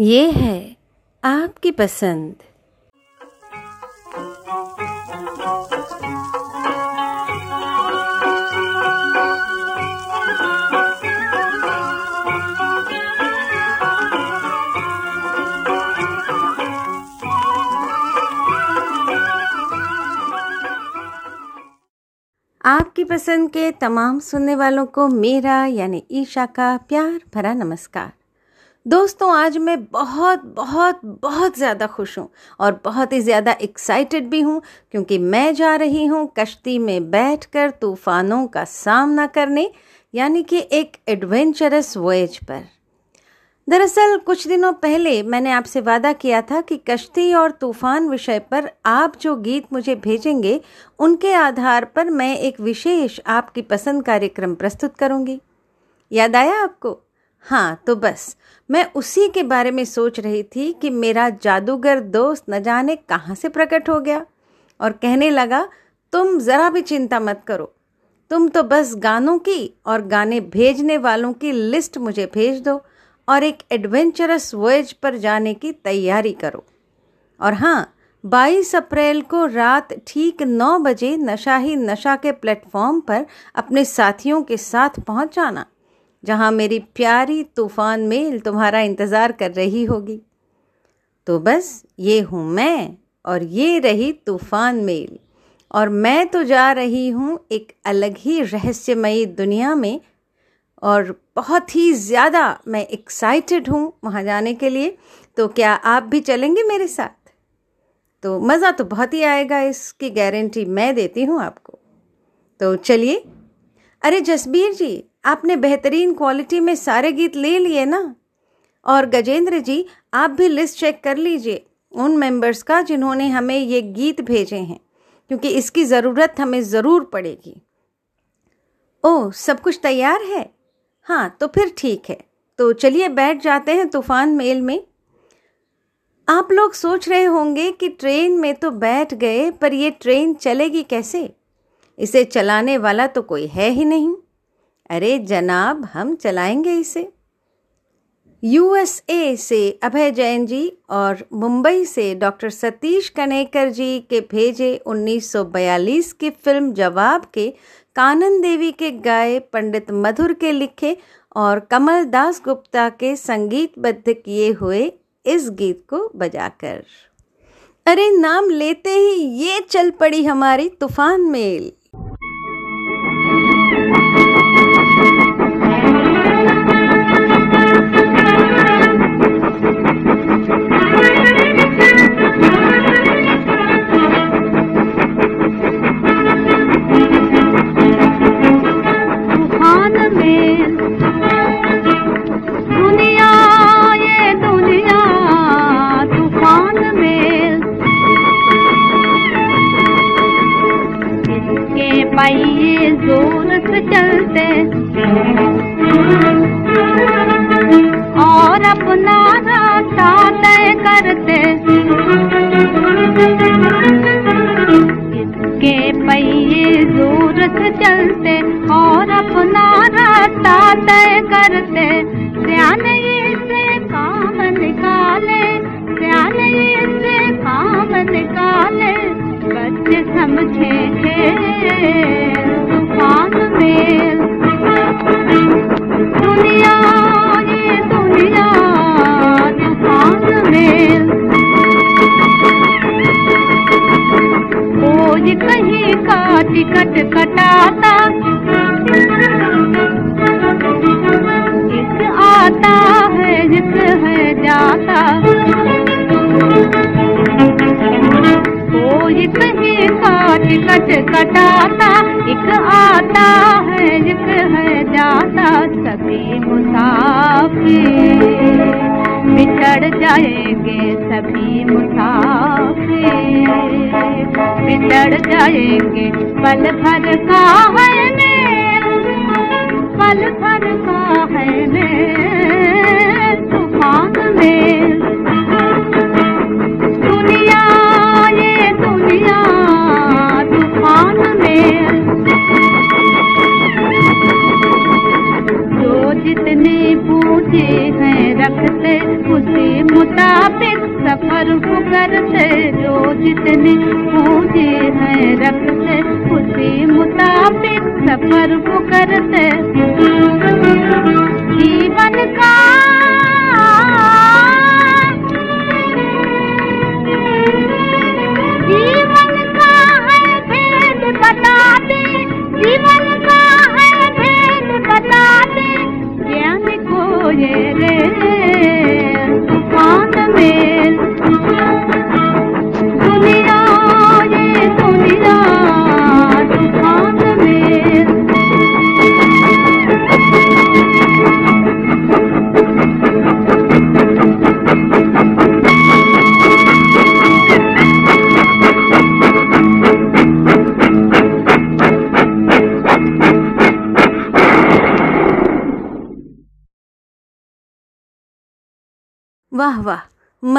ये है आपकी पसंद। आपकी पसंद के तमाम सुनने वालों को मेरा यानी ईशा का प्यार भरा नमस्कार। दोस्तों, आज मैं बहुत बहुत बहुत ज़्यादा खुश हूँ और बहुत ही ज़्यादा एक्साइटेड भी हूँ क्योंकि मैं जा रही हूँ कश्ती में बैठकर तूफ़ानों का सामना करने, यानी कि एक एडवेंचरस वॉयज पर। दरअसल, कुछ दिनों पहले मैंने आपसे वादा किया था कि कश्ती और तूफ़ान विषय पर आप जो गीत मुझे भेजेंगे, उनके आधार पर मैं एक विशेष आपकी पसंद कार्यक्रम प्रस्तुत करूँगी। याद आया आपको? हाँ तो बस। मैं उसी के बारे में सोच रही थी कि मेरा जादूगर दोस्त न जाने कहाँ से प्रकट हो गया। और कहने लगा, तुम ज़रा भी चिंता मत करो। तुम तो बस गानों की और गाने भेजने वालों की लिस्ट मुझे भेज दो और एक एडवेंचरस वॉयज पर जाने की तैयारी करो। और हाँ 22 अप्रैल को रात ठीक 9 बजे नशा ही नशा के प्लेटफॉर्म पर अपने साथियों के साथ पहुँच जाना। जहाँ मेरी प्यारी तूफ़ान मेल तुम्हारा इंतज़ार कर रही होगी। तो बस ये हूँ मैं और ये रही तूफ़ान मेल। और मैं तो जा रही हूँ एक अलग ही रहस्यमयी दुनिया में और बहुत ही ज़्यादा मैं एक्साइटेड हूँ वहाँ जाने के लिए। तो क्या आप भी चलेंगे मेरे साथ? तो मज़ा तो बहुत ही आएगा, इसकी गारंटी मैं देती हूँ आपको। तो चलिए। अरे जसबीर जी आपने बेहतरीन क्वालिटी में सारे गीत ले लिए ना? और गजेंद्र जी, आप भी लिस्ट चेक कर लीजिए उन मेंबर्स का जिन्होंने हमें ये गीत भेजे हैं, क्योंकि इसकी ज़रूरत हमें ज़रूर पड़ेगी। ओह सब कुछ तैयार है? हाँ तो फिर ठीक है। तो चलिए बैठ जाते हैं तूफ़ान मेल में। आप लोग सोच रहे होंगे कि ट्रेन में तो बैठ गए, पर ये ट्रेन चलेगी कैसे? इसे चलाने वाला तो कोई है ही नहीं। अरे जनाब, हम चलाएँगे इसे। यूएसए से अभय जैन जी और मुंबई से डॉक्टर सतीश कनेकर जी के भेजे 1942 की फ़िल्म जवाब के कानन देवी के गाए पंडित मधुर के लिखे और कमल दास गुप्ता के संगीतबद्ध किए हुए इस गीत को बजाकर। अरे नाम लेते ही ये चल पड़ी हमारी तूफ़ान मेल। जितने ज़ोर हैं। रखते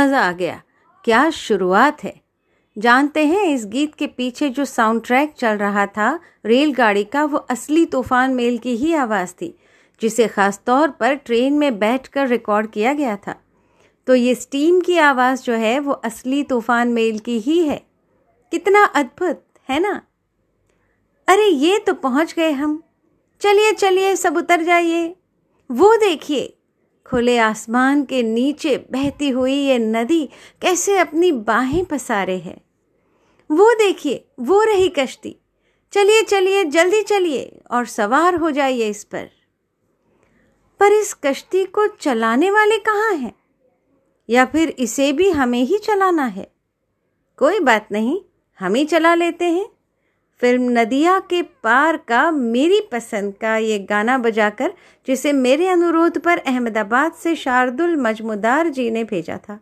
मज़ा आ गया। क्या शुरुआत है? जानते हैं इस गीत के पीछे जो साउंड ट्रैक चल रहा था, रेलगाड़ी का, वो असली तूफ़ान मेल की ही आवाज़ थी, जिसे ख़ास तौर पर ट्रेन में बैठकर रिकॉर्ड किया गया था। तो ये स्टीम की आवाज़ जो है, वो असली तूफ़ान मेल की ही है। कितना अद्भुत, है ना? अरे, ये तो पहुँच गए हम। चलिए चलिए, सब उतर जाइए। वो देखिए खुले आसमान के नीचे बहती हुई ये नदी कैसे अपनी बाहें पसारे है? वो देखिए, वो रही कश्ती। चलिए चलिए, जल्दी चलिए और सवार हो जाइए इस पर। पर इस कश्ती को चलाने वाले कहाँ हैं? या फिर इसे भी हमें ही चलाना है? कोई बात नहीं, हम ही चला लेते हैं। फ़िल्म नदिया के पार का मेरी पसंद का ये गाना बजाकर, जिसे मेरे अनुरोध पर अहमदाबाद से शार्दुल मजमुदार जी ने भेजा था।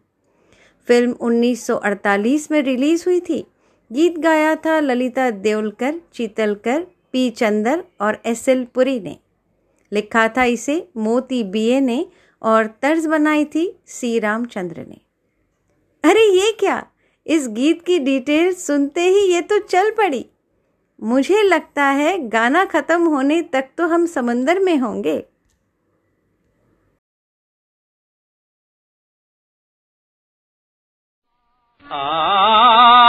फ़िल्म 1948 में रिलीज़ हुई थी। गीत गाया था ललिता देवलकर चीतलकर, पी चंदर और एस एल पुरी ने। लिखा था इसे मोती बीए ने और तर्ज बनाई थी सी रामचंद्र ने। अरे ये क्या? इस गीत की डिटेल सुनते ही ये तो चल पड़ी। मुझे लगता है गाना खत्म होने तक तो हम समंदर में होंगे। आ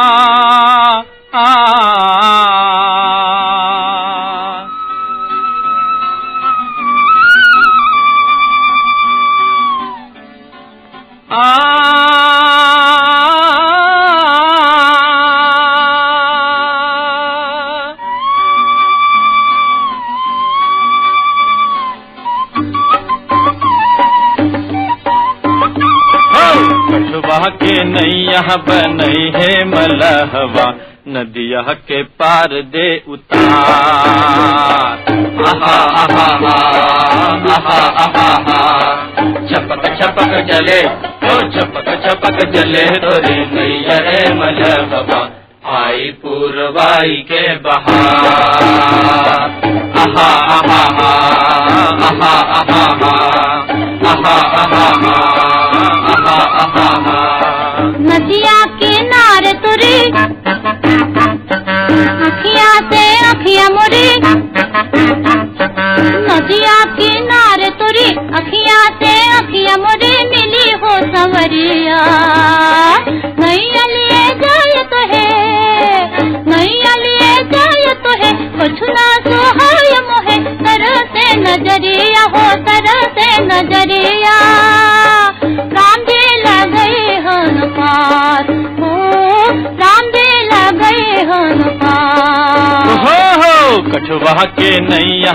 नैया बनई है मलहवा नदिया के पार दे उतार आहा आहा आहा आहा आहा छपक छपक जले तो छपक छपक जले तोरी नैया रे मलहवा आई पूर्वाई के बहार आहा आहा आहा आहा आहा आहा आहा नदिया किनारे तुरी अखिया से अखिया मुरी।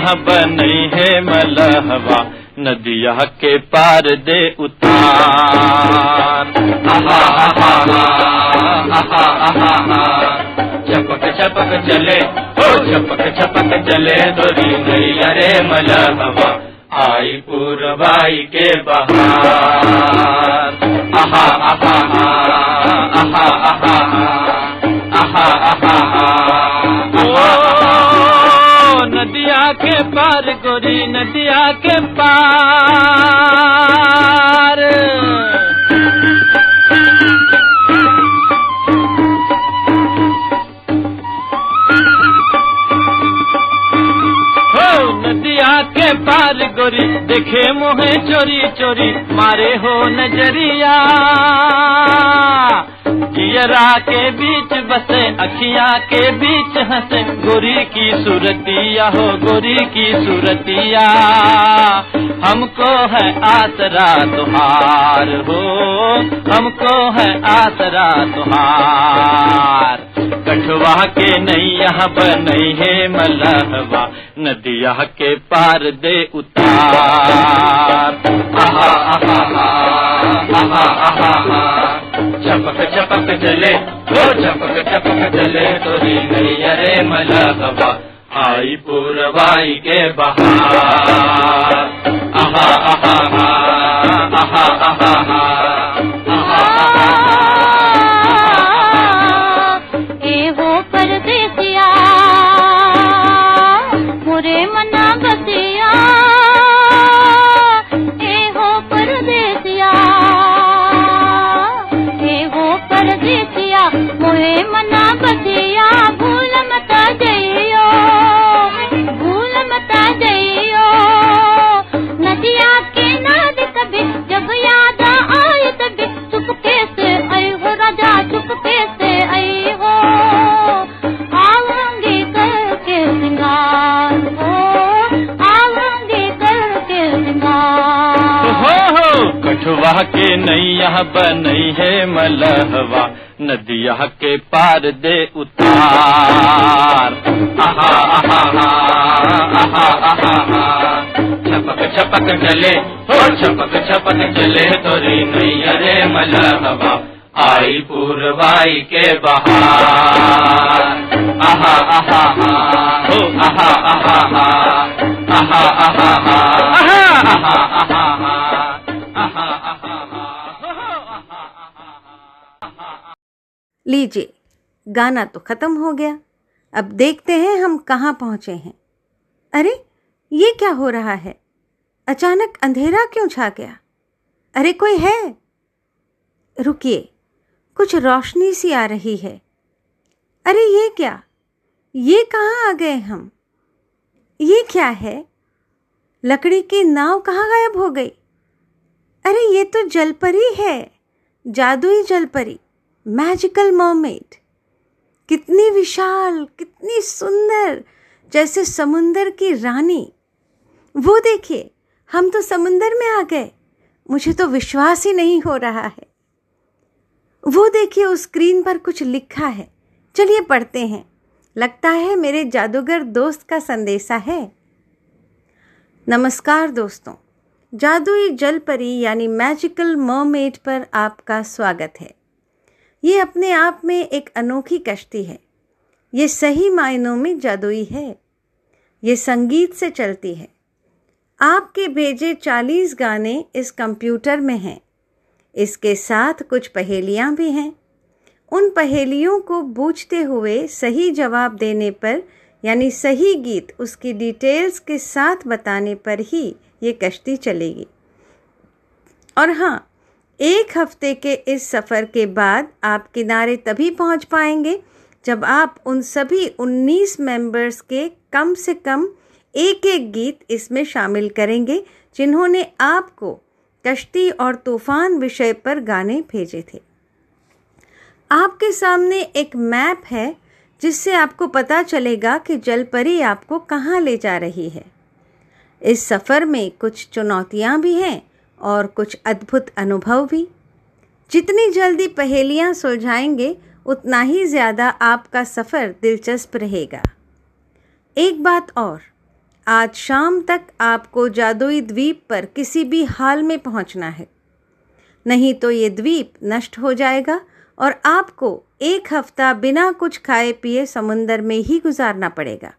नैया बनई है मलहवा, नदिया के पार दे उतार। छपक छपक चले हो छपक छपक चले दोरी नैया रे मलहवा, आई पूर्वाई के बहार। चोरी मारे हो नज़रिया। जियरा के बीच बसे, अखिया के बीच हंसे। गोरी की सूरतिया हो, गोरी की सूरतिया। हमको है आसरा तुहार हो, हमको है आसरा तुहार। कठवा के नैया बनई है मलहवा। नदिया के पार दे उतार। चपक चपक चले तो चपक चपक चले तोरी नैया रे मलहवा। आई पूरवाई के बहार। आहा आहा आहा आहा आहा। नैया बनई है मलहवा नदिया के पार दे उतार छपक छपक चले हो छपक छपक चले तोरी नैया रे मलहवा आई पूरवाई के बहार आहा आहा हो आहा आहा आहा आहा आहा आहा आहा लीजिए, गाना तो खत्म हो गया। अब देखते हैं हम कहाँ पहुँचे हैं। अरे, ये क्या हो रहा है? अचानक अंधेरा क्यों छा गया? अरे, कोई है? रुकिए, कुछ रोशनी सी आ रही है। अरे, ये क्या? ये कहाँ आ गए हम? ये क्या है? लकड़ी की नाव कहाँ गायब हो गई? अरे, ये तो जलपरी है, जादुई जलपरी। मैजिकल मर्मेड कितनी विशाल, कितनी सुंदर, जैसे समुंदर की रानी। वो देखिए, हम तो समुंदर में आ गए। मुझे तो विश्वास ही नहीं हो रहा है। वो देखिए, उस स्क्रीन पर कुछ लिखा है। चलिए पढ़ते हैं। लगता है मेरे जादूगर दोस्त का संदेशा है। नमस्कार दोस्तों। जादुई जल परी यानी मैजिकल मर्मेड पर आपका स्वागत है। ये अपने आप में एक अनोखी कश्ती है। ये सही मायनों में जादुई है। ये संगीत से चलती है। आपके भेजे चालीस गाने इस कंप्यूटर में हैं। इसके साथ कुछ पहेलियाँ भी हैं। उन पहेलियों को बूझते हुए सही जवाब देने पर, यानी सही गीत उसकी डिटेल्स के साथ बताने पर ही ये कश्ती चलेगी। और हाँ एक हफ़्ते के इस सफ़र के बाद आप किनारे तभी पहुँच पाएँगे जब आप उन सभी 19 मेंबर्स के कम से कम एक एक गीत इसमें शामिल करेंगे, जिन्होंने आपको कश्ती और तूफ़ान विषय पर गाने भेजे थे। आपके सामने एक मैप है, जिससे आपको पता चलेगा कि जलपरी आपको कहाँ ले जा रही है। इस सफ़र में कुछ चुनौतियाँ भी हैं। और कुछ अद्भुत अनुभव भी। जितनी जल्दी पहेलियाँ सुलझाएँगे, उतना ही ज़्यादा आपका सफ़र दिलचस्प रहेगा। एक बात और, आज शाम तक आपको जादुई द्वीप पर किसी भी हाल में पहुँचना है। नहीं तो ये द्वीप नष्ट हो जाएगा और आपको एक हफ़्ता बिना कुछ खाए पिए समुंदर में ही गुजारना पड़ेगा।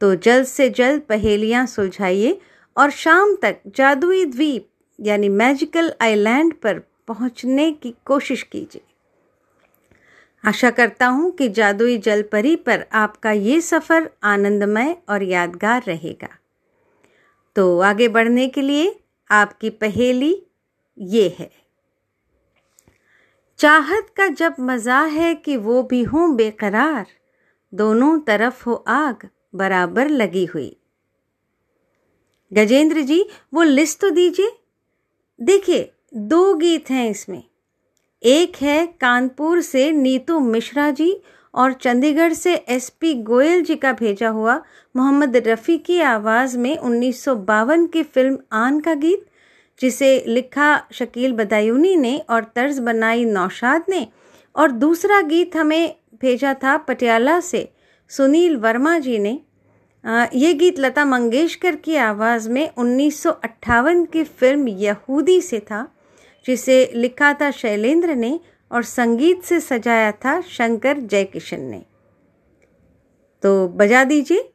तो जल्द से जल्द पहेलियाँ सुलझाइए और शाम तक जादुई द्वीप यानी मैजिकल आइलैंड पर पहुँचने की कोशिश कीजिए। आशा करता हूँ कि जादुई जलपरी पर आपका ये सफ़र आनंदमय और यादगार रहेगा। तो आगे बढ़ने के लिए आपकी पहेली ये है। चाहत का जब मज़ा है कि वो भी हों बेकरार, दोनों तरफ़ हो आग, बराबर लगी हुई। गजेंद्र जी, वो लिस्ट तो दीजिए। देखिए, दो गीत हैं इसमें। एक है कानपुर से नीतू मिश्रा जी और चंडीगढ़ से एसपी गोयल जी का भेजा हुआ मोहम्मद रफ़ी की आवाज़ में उन्नीस सौ बावन की फ़िल्म आन का गीत, जिसे लिखा शकील बदायूनी ने और तर्ज बनाई नौशाद ने। और दूसरा गीत हमें भेजा था पटियाला से सुनील वर्मा जी ने। ये गीत लता मंगेशकर की आवाज़ में उन्नीस सौ अट्ठावन की फ़िल्म यहूदी से था, जिसे लिखा था शैलेंद्र ने और संगीत से सजाया था शंकर जयकिशन ने। तो बजा दीजिए।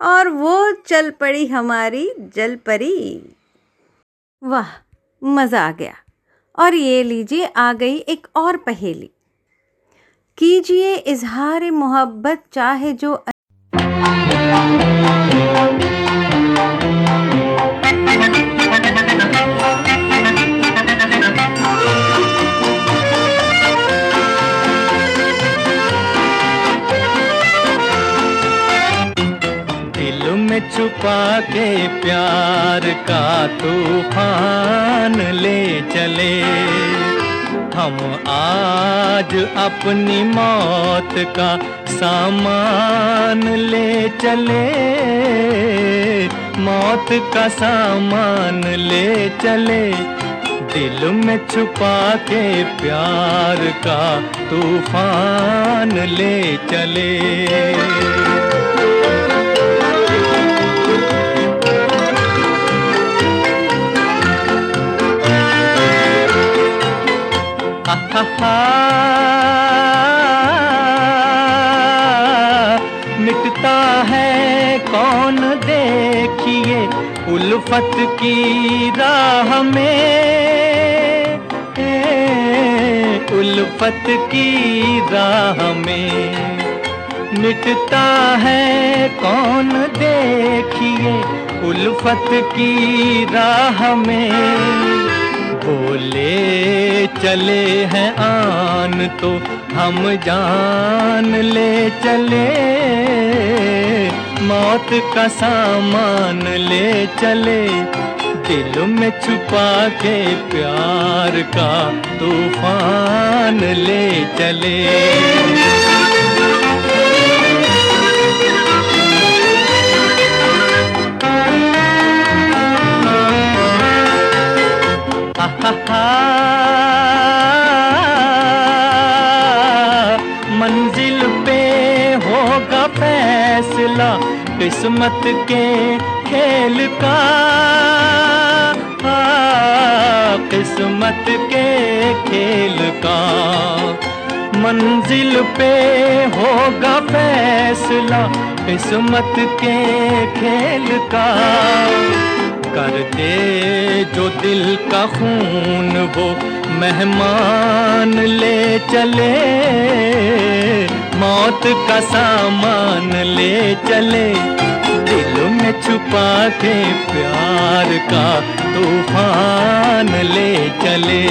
और वो चल पड़ी हमारी जल परी वाह, मज़ा आ गया। और ये लीजिए, आ गई एक और पहेली। कीजिए इजहार मोहब्बत चाहे जो छुपा के प्यार का तूफ़ान ले चले। हम आज अपनी मौत का सामान ले चले। मौत का सामान ले चले। दिल में छुपा के प्यार का तूफ़ान ले चले। मिटता है कौन देखिए उल्फत की राह में? उल्फत की राह में मिटता है कौन देखिए उल्फत की राह में? बोले चले हैं आन तो हम जान ले चले। मौत का सामान ले चले, दिल में छुपा के प्यार का तूफ़ान ले चले। मंजिल पे होगा फैसला किस्मत के खेल का। किस्मत के खेल का। मंजिल पे होगा फैसला किस्मत के खेल का। कर दे जो दिल का खून वो मेहमान ले चले। मौत का सामान ले चले। दिल में छुपा के प्यार का तूफ़ान ले चले।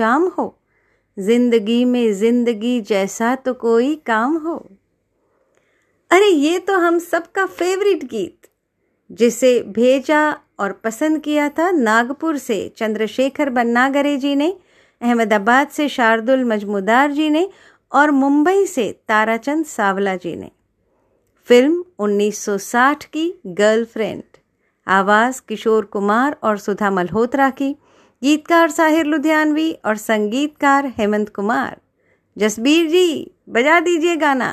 अंजाम हो। ज़िंदगी में ज़िंदगी जैसा तो कोई काम हो। अरे, ये तो हम सबका फेवरेट गीत, जिसे भेजा और पसंद किया था नागपुर से चंद्रशेखर बन्नागरे जी ने, अहमदाबाद से शार्दुल मजमुदार जी ने और मुंबई से ताराचंद सावला जी ने। फ़िल्म 1960 की गर्लफ्रेंड आवाज़ किशोर कुमार और सुधा मल्होत्रा की। गीतकार साहिर लुधियानवी और संगीतकार हेमंत कुमार। जसबीर जी बजा दीजिए गाना।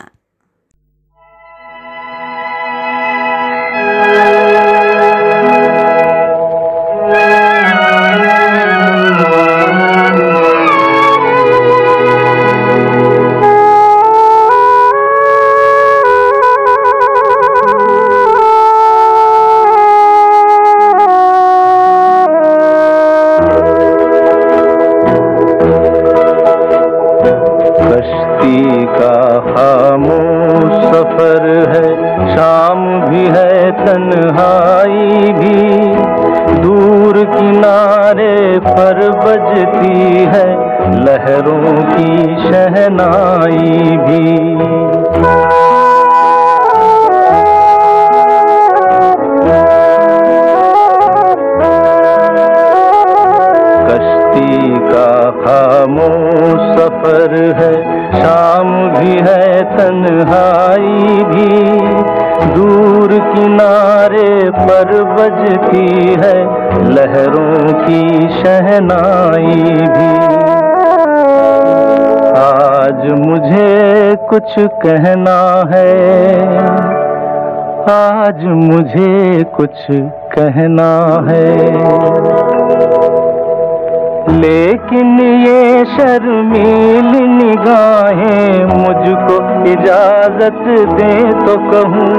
कश्ती का खामोश सफ़र है, शाम भी है, तन्हाई भी। दूर किनारे पर बजती है, लहरों की शहनाई भी। का खामोश सफ़र है भी है, तन्हाई भी। दूर किनारे पर बजती है, लहरों की शहनाई भी। आज मुझे कुछ कहना है, आज मुझे कुछ कहना है। लेकिन ये शर्मील निगाहें मुझको इजाज़त दे तो कहूँ,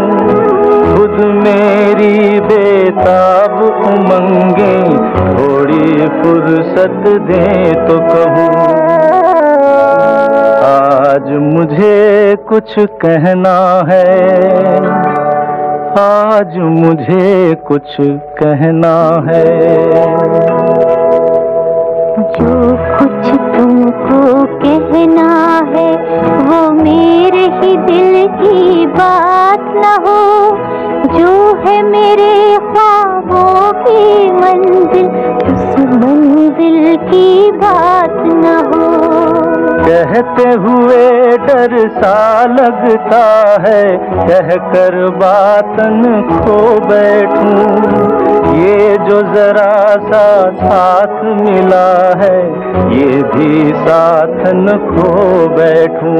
खुद मेरी बेताब उमंगे, थोड़ी फुर्सत दे तो कहूँ। आज मुझे कुछ कहना है, आज मुझे कुछ कहना है। जो कुछ तुमको कहना है, वो मेरे ही दिल की बात न हो। जो है मेरे ख्वाबों की मंजिल, उस मंजिल की बात न हो। कहते हुए डर सा लगता है, कहकर बातन खो बैठूं। ये जो जरा सा साथ मिला है, ये भी साथ न खो बैठूं।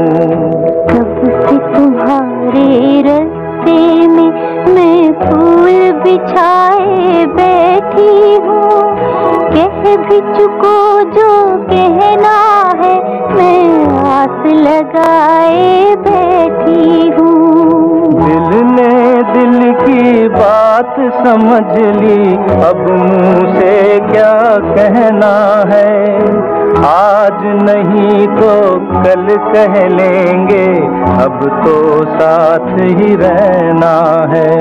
कब से तुम्हारे रस्ते में मैं फूल बिछाए बैठी हूँ, कह भी चुको जो कहना है, मैं आस लगाए बैठी हूँ। की बात समझ ली। अब मुँह से क्या कहना है? आज नहीं तो कल कह लेंगे। अब तो साथ ही रहना है।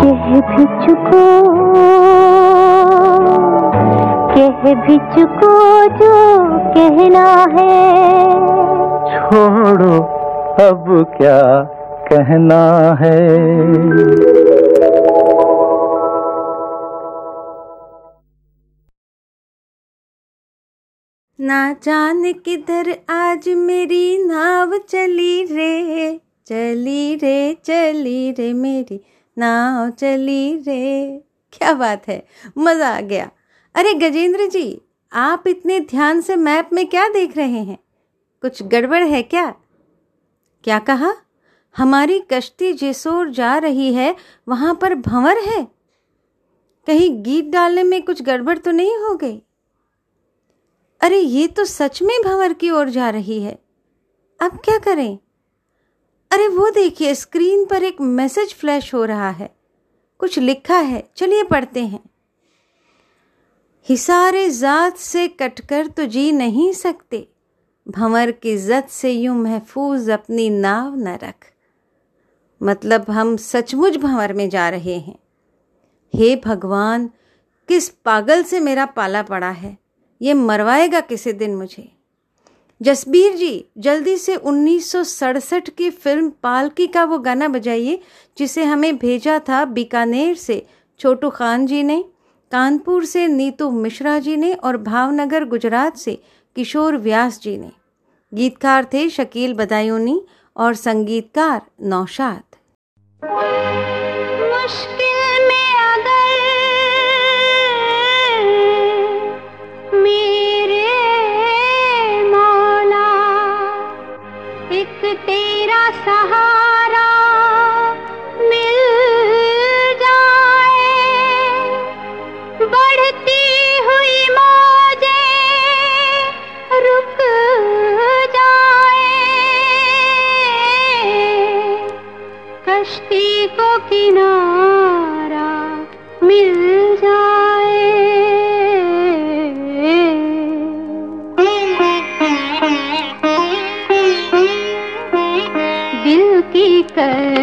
कह भी चुको कह भी चुको जो कहना है। छोड़ो अब क्या कहना है? ना जाने किधर आज मेरी नाव चली रे चली रे चली रे मेरी नाव चली रे। क्या बात है, मज़ा आ गया। अरे गजेंद्र जी, आप इतने ध्यान से मैप में क्या देख रहे हैं? कुछ गड़बड़ है क्या? क्या कहा? हमारी कश्ती जेसोर जा रही है, वहाँ पर भंवर है? कहीं गीत डालने में कुछ गड़बड़ तो नहीं हो गई? अरे, ये तो सच में भंवर की ओर जा रही है। अब क्या करें? अरे, वो देखिए, स्क्रीन पर एक मैसेज फ्लैश हो रहा है। कुछ लिखा है। चलिए पढ़ते हैं। हिसारे जात से कटकर तो जी नहीं सकते। भंवर की इज़्ज़त से यूँ महफूज अपनी नाव न रख। मतलब हम सचमुच भंवर में जा रहे हैं। हे भगवान, किस पागल से मेरा पाला पड़ा है? ये मरवाएगा किसी दिन मुझे। जसबीर जी, जल्दी से 1967 की फ़िल्म पालकी का वो गाना बजाइए, जिसे हमें भेजा था बीकानेर से छोटू खान जी ने, कानपुर से नीतू मिश्रा जी ने और भावनगर गुजरात से किशोर व्यास जी ने। गीतकार थे शकील बदायूनी और संगीतकार नौशाद। मुश्किल किनारा मिल जाए। दिल की कश्ती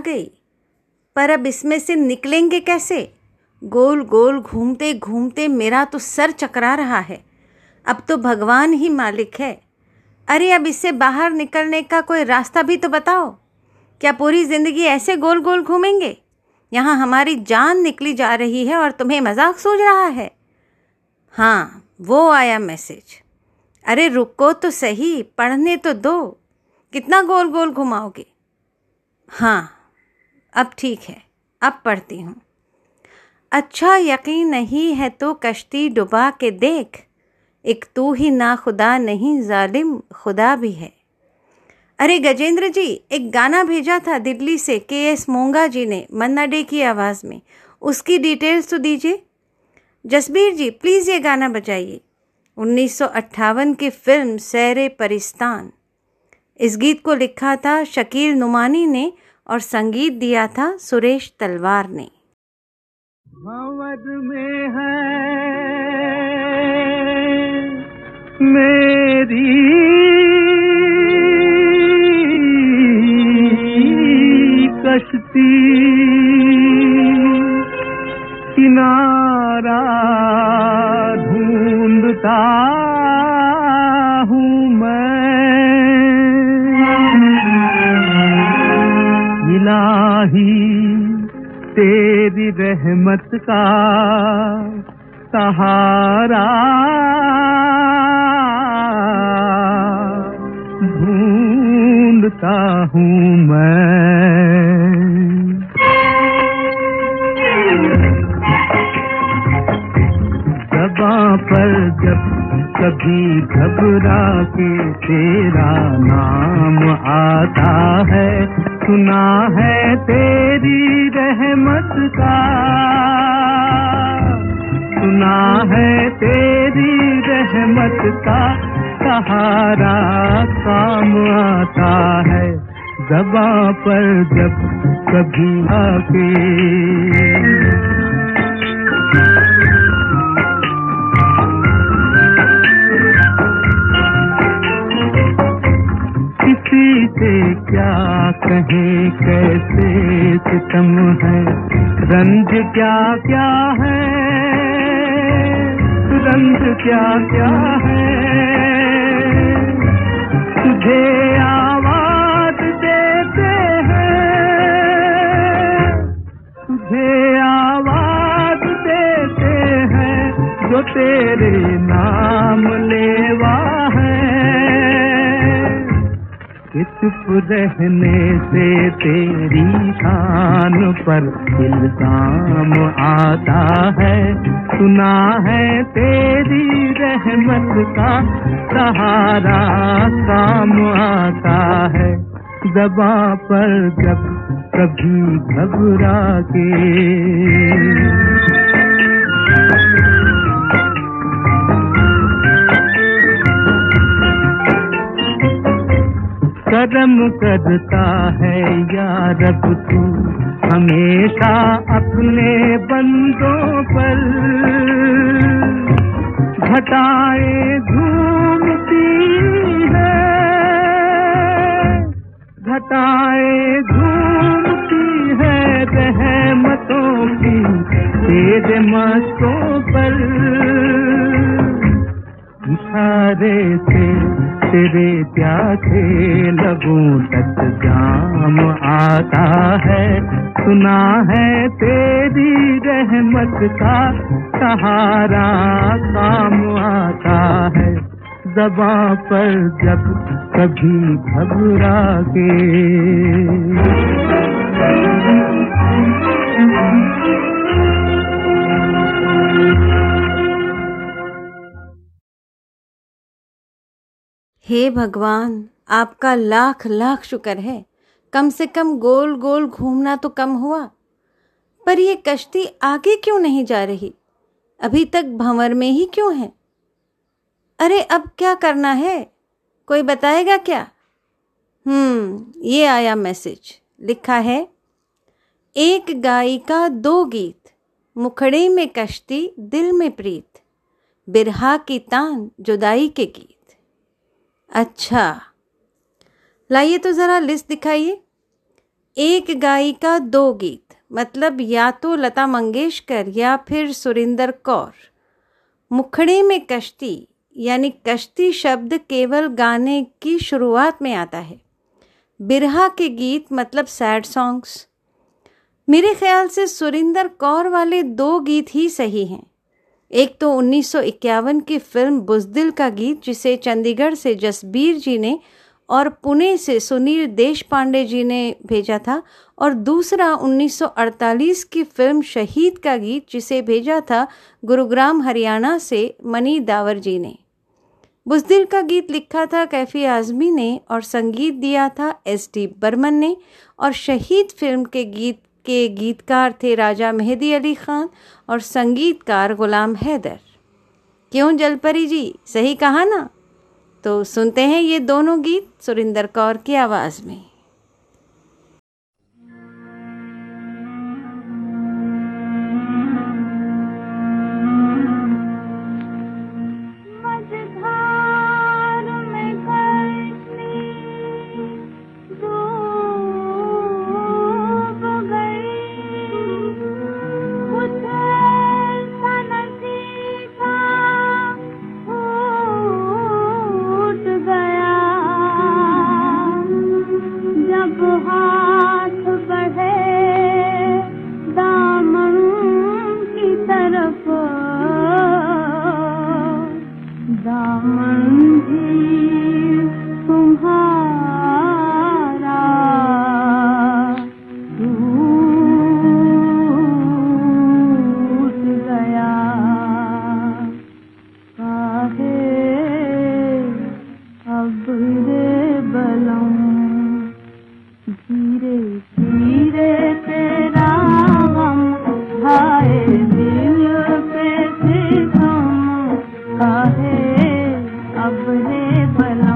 गई। पर अब इसमें से निकलेंगे कैसे? गोल गोल घूमते घूमते मेरा तो सर चकरा रहा है। अब तो भगवान ही मालिक है। अरे अब इससे बाहर निकलने का कोई रास्ता भी तो बताओ। क्या पूरी ज़िंदगी ऐसे गोल गोल घूमेंगे? यहाँ हमारी जान निकली जा रही है और तुम्हें मज़ाक सूझ रहा है। हाँ वो आया मैसेज। अरे रुको तो सही, पढ़ने तो दो। कितना गोल गोल घुमाओगे? हाँ अब ठीक है, अब पढ़ती हूँ। अच्छा यकीन नहीं है तो कश्ती डुबा के देख, एक तू ही ना खुदा नहीं जालिम खुदा भी है। अरे गजेंद्र जी, एक गाना भेजा था दिल्ली से के एस मोंगा जी ने मन्ना डे की आवाज़ में, उसकी डिटेल्स तो दीजिए। जसबीर जी, प्लीज़ ये गाना बजाइए। 1958 की फ़िल्म सैर परिस्तान। इस गीत को लिखा था शकील नुमानी ने और संगीत दिया था सुरेश तलवार ने। में है मेरी। कश्ती। किनारा ढूंढता इलाही, तेरी रहमत का सहारा। ढूंढता हूँ मैं। दबा पर जब कभी घबरा के तेरा नाम आता है सुना है तेरी रहमत का। सुना है तेरी रहमत का। सहारा काम आता है दबा पर जब कभी आके किसी से क्या कहे, कैसे सितम है? रंज क्या क्या है? रंज क्या क्या है? तुझे आवाज़ देते हैं। तुझे आवाज़ देते हैं जो तेरे नाम लेवा चुप रहने से तेरी शान पर इल्ज़ाम आता है। सुना है तेरी रहमत का सहारा काम आता है। दबा पर जब कभी घबरा के करम करता है या रब तू? हमेशा अपने बंदों पर घटाए झूमती है। घटाए झूमती है रहमतों की तेरे मस्तों पर। इशारे से तेरे प्यासे लगों तक जाम आता है। सुना है तेरी रहमत का सहारा काम आता है। दबा पर जब कभी घबरा के हे भगवान, आपका लाख लाख शुक्र है। कम से कम गोल गोल घूमना तो कम हुआ। पर ये कश्ती आगे क्यों नहीं जा रही? अभी तक भंवर में ही क्यों है? अरे, अब क्या करना है? कोई बताएगा क्या? हम्म ये आया मैसेज। लिखा है, एक गायिका दो गीत, मुखड़े में कश्ती, दिल में प्रीत। बिरहा की तान, जुदाई के गीत। अच्छा। लाइए तो ज़रा लिस्ट दिखाइए। एक गायिका, दो गीत मतलब या तो लता मंगेशकर या फिर सुरिंदर कौर। मुखड़े में कश्ती, यानी कश्ती शब्द केवल गाने की शुरुआत में आता है। बिरहा के गीत मतलब सैड सॉन्ग्स। मेरे ख्याल से सुरिंदर कौर वाले दो गीत ही सही हैं। एक तो 1951 की फ़िल्म बुजदिल का गीत, जिसे चंडीगढ़ से जसबीर जी ने और पुणे से सुनील देश पांडे जी ने भेजा था, और दूसरा 1948 की फ़िल्म शहीद का गीत, जिसे भेजा था गुरुग्राम, हरियाणा से मनी दावर जी ने। बुजदिल का गीत लिखा था कैफी आजमी ने और संगीत दिया था एस डी बर्मन ने, और शहीद फ़िल्म के गीत के गीतकार थे राजा मेहदी अली खान और संगीतकार गुलाम हैदर। क्यों जलपरी जी? सही कहा ना? तो सुनते हैं ये दोनों गीत सुरिंदर कौर की आवाज़ में। escuela.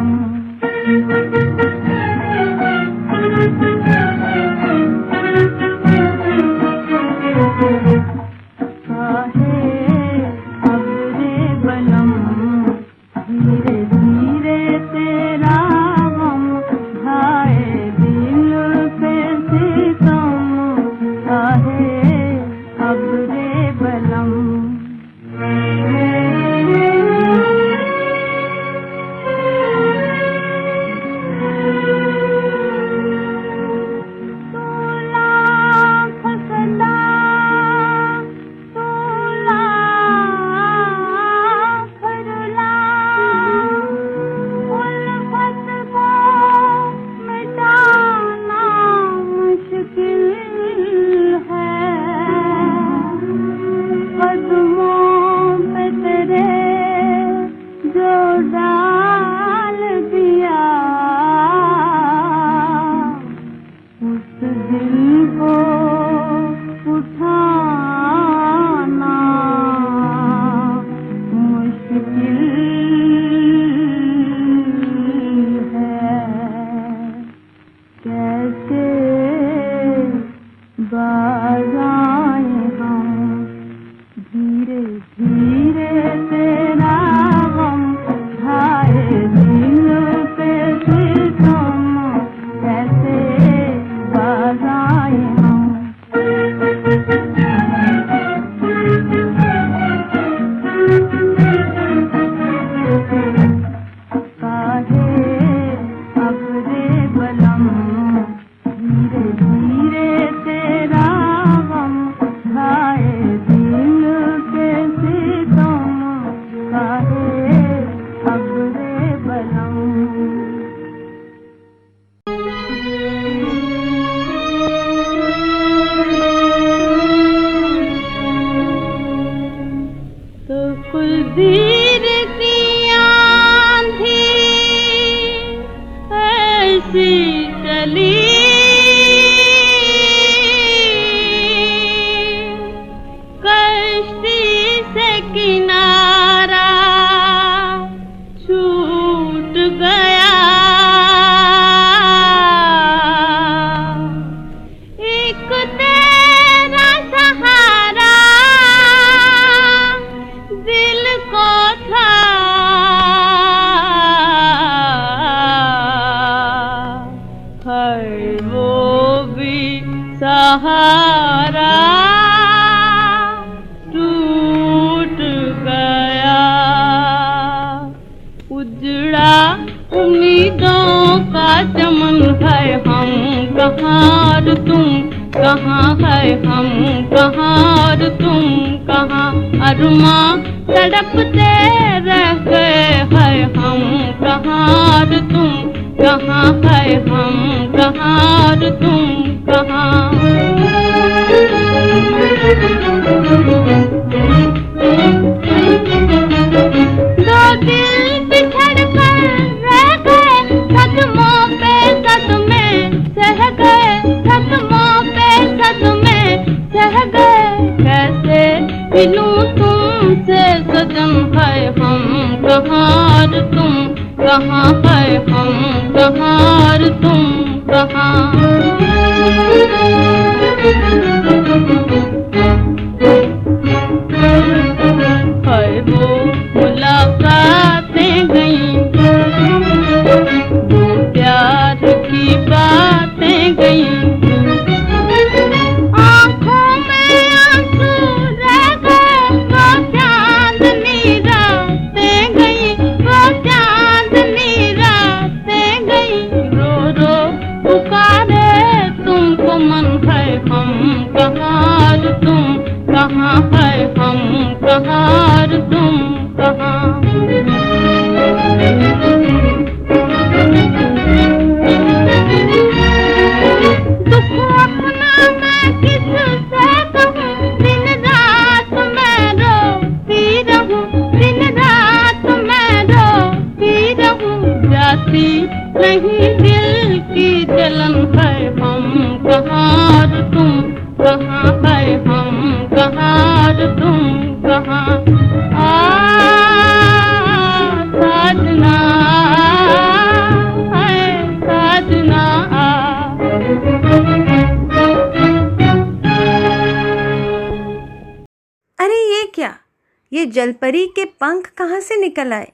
जलपरी के पंख कहाँ से निकल आए?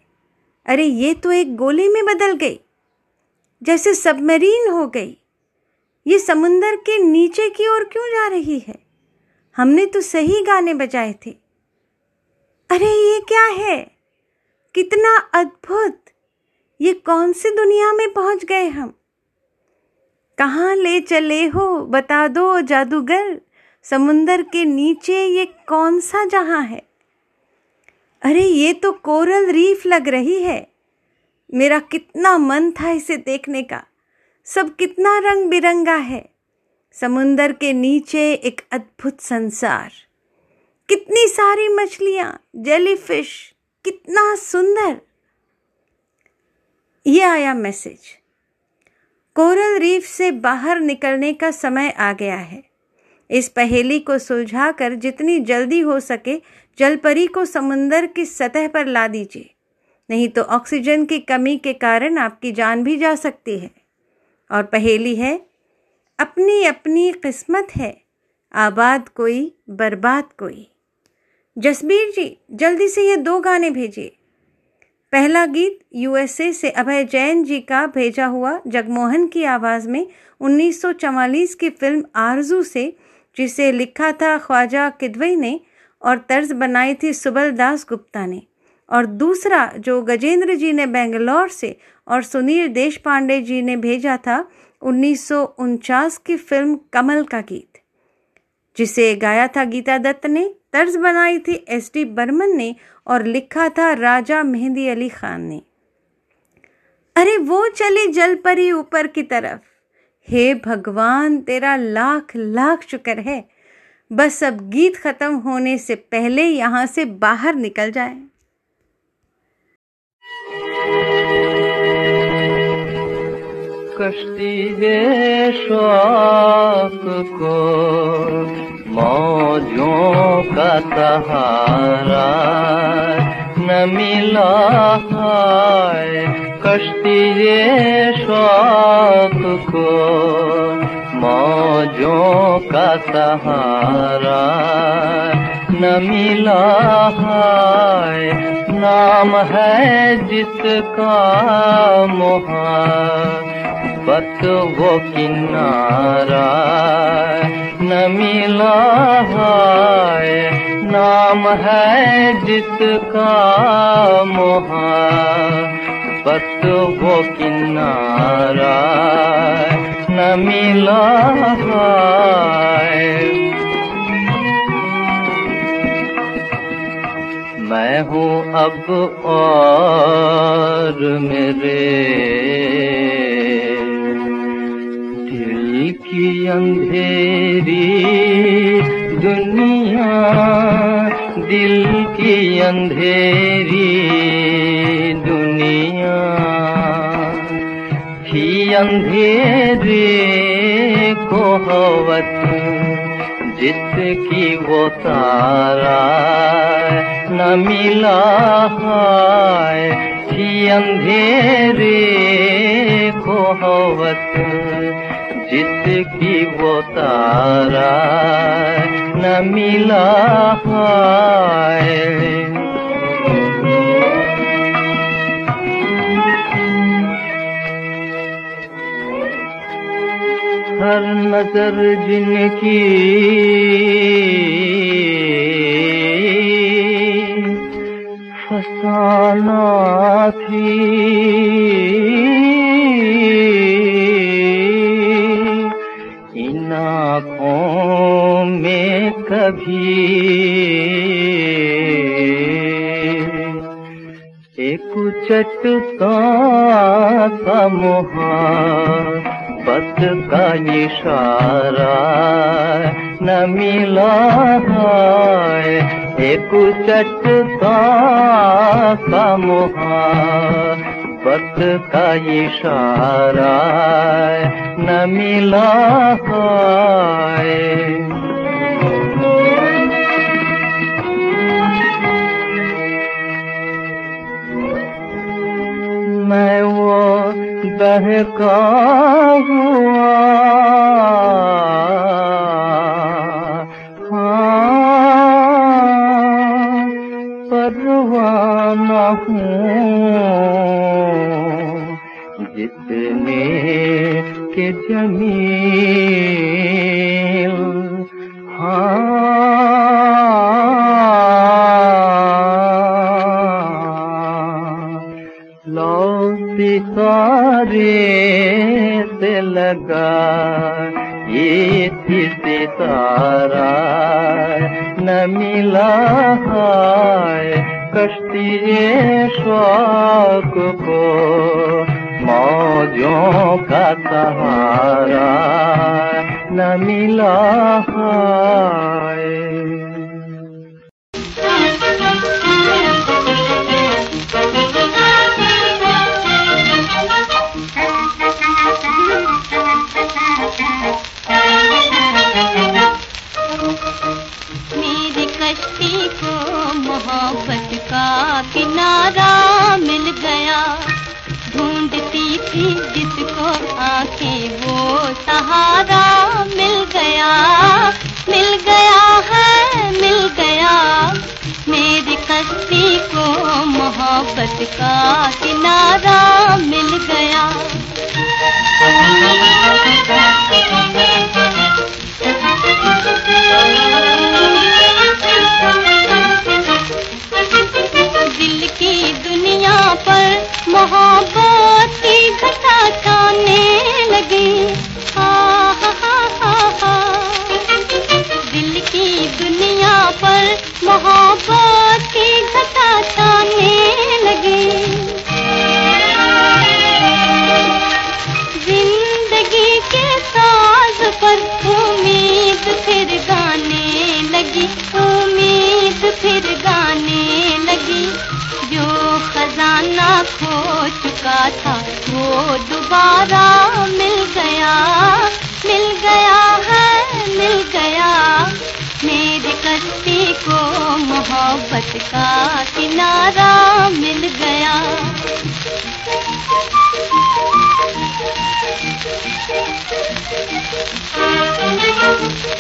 अरे, ये तो एक गोले में बदल गई, जैसे सबमरीन हो गई। ये समुंदर के नीचे की ओर क्यों जा रही है? हमने तो सही गाने बजाए थे। अरे, ये क्या है? कितना अद्भुत! ये कौन सी दुनिया में पहुँच गए हम? कहाँ ले चले हो, बता दो जादूगर? समुंदर के नीचे ये कौन सा जहाँ है? अरे, ये तो कोरल रीफ लग रही है। मेरा कितना मन था इसे देखने का। सब कितना रंग बिरंगा है। समुंदर के नीचे एक अद्भुत संसार। कितनी सारी मछलियाँ जेलीफिश कितना सुंदर। ये आया मैसेज कोरल रीफ से बाहर निकलने का समय आ गया है। इस पहेली को सुलझाकर जितनी जल्दी हो सके जलपरी को समुंदर की सतह पर ला दीजिए। नहीं तो ऑक्सीजन की कमी के कारण आपकी जान भी जा सकती है। और पहेली है अपनी अपनी किस्मत है, आबाद कोई, बर्बाद कोई। जसबीर जी, जल्दी से ये दो गाने भेजिए। पहला गीत यूएसए से अभय जैन जी का भेजा हुआ जगमोहन की आवाज़ में 1944 की फ़िल्म आरज़ू से, जिसे लिखा था ख्वाजा किदवई ने और तर्ज बनाई थी सुबल दास गुप्ता ने। और दूसरा जो गजेंद्र जी ने बेंगलोर से और सुनील देश पांडे जी ने भेजा था, उन्नीस सौ उनचास की फ़िल्म कमल का गीत। जिसे गाया था गीता दत्त ने, तर्ज बनाई थी एस डी बर्मन ने और लिखा था राजा मेहंदी अली खान ने। अरे वो चली जल परी ऊपर की तरफ़। हे भगवान, तेरा लाख लाख शुक्र है। बस अब गीत खत्म होने से पहले यहाँ से बाहर निकल जाए। कश्ती दे शौक को, मौजों का सहारा न मिला है। कश्ती दे शौक को मौजों का सहारा न मिला है नाम है जिसका मोहब्बत वो किनारा न मिला है नाम है जिसका मोहब्बत वो किनारा मिला है। मैं हूँ अब और मेरे दिल की अंधेरी दुनिया, दिल की अंधेरी दुनिया, थी अंधेरे को हवत जिसकी वो तारा न मिला है थी अंधेरे को हवत जिसकी वो तारा न मिला है हर नजर जिनकी फसाना थी। इन आँखों में कभी एक चटता सा मोहब्बत का इशारा न मिला है एक चटता सा मोहब्बत का इशारा न मिला हाँ, हूँ। जितने के जमील लगा ये सितारा न मिला है कश्ती शौक को मौजों का सहारा न मिला है किनारा मिल गया। ढूंढती थी जिसको आँखें, वो सहारा मिल गया। मिल गया है, मिल गया। मेरी कश्ती को मोहब्बत का Thank you.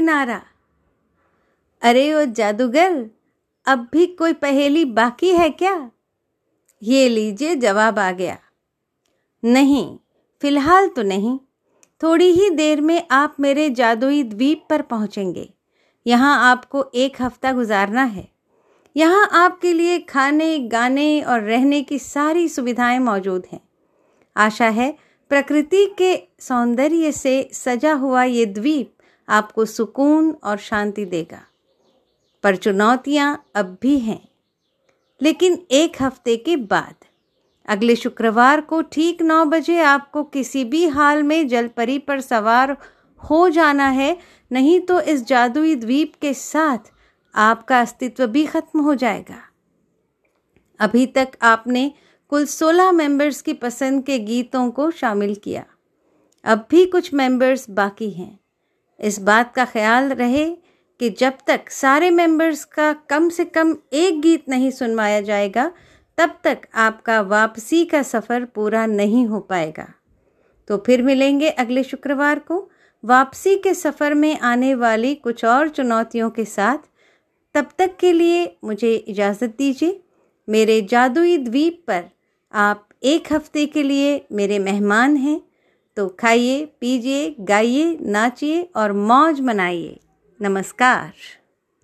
किनारा। अरे ओ जादूगर, अब भी कोई पहेली बाकी है क्या? ये लीजिए, जवाब आ गया। नहीं, फ़िलहाल तो नहीं। थोड़ी ही देर में आप मेरे जादुई द्वीप पर पहुँचेंगे। यहाँ आपको एक हफ़्ता गुजारना है। यहाँ आपके लिए खाने, गाने और रहने की सारी सुविधाएँ मौजूद हैं। आशा है प्रकृति के सौंदर्य से सजा हुआ ये द्वीप आपको सुकून और शांति देगा। पर चुनौतियाँ अब भी हैं। लेकिन एक हफ़्ते के बाद, अगले शुक्रवार को ठीक नौ बजे आपको किसी भी हाल में जलपरी पर सवार हो जाना है, नहीं तो इस जादुई द्वीप के साथ आपका अस्तित्व भी खत्म हो जाएगा। अभी तक आपने कुल 16 मेंबर्स की पसंद के गीतों को शामिल किया। अब भी कुछ मेंबर्स बाकी हैं। इस बात का ख्याल रहे कि जब तक सारे मेंबर्स का कम से कम एक गीत नहीं सुनवाया जाएगा, तब तक आपका वापसी का सफ़र पूरा नहीं हो पाएगा। तो फिर मिलेंगे अगले शुक्रवार को। वापसी के सफ़र में आने वाली कुछ और चुनौतियों के साथ। तब तक के लिए मुझे इजाज़त दीजिए। मेरे जादुई द्वीप पर आप एक हफ़्ते के लिए मेरे मेहमान हैं। तो खाइए पीजिए गाइए नाचिए और मौज मनाइए। नमस्कार।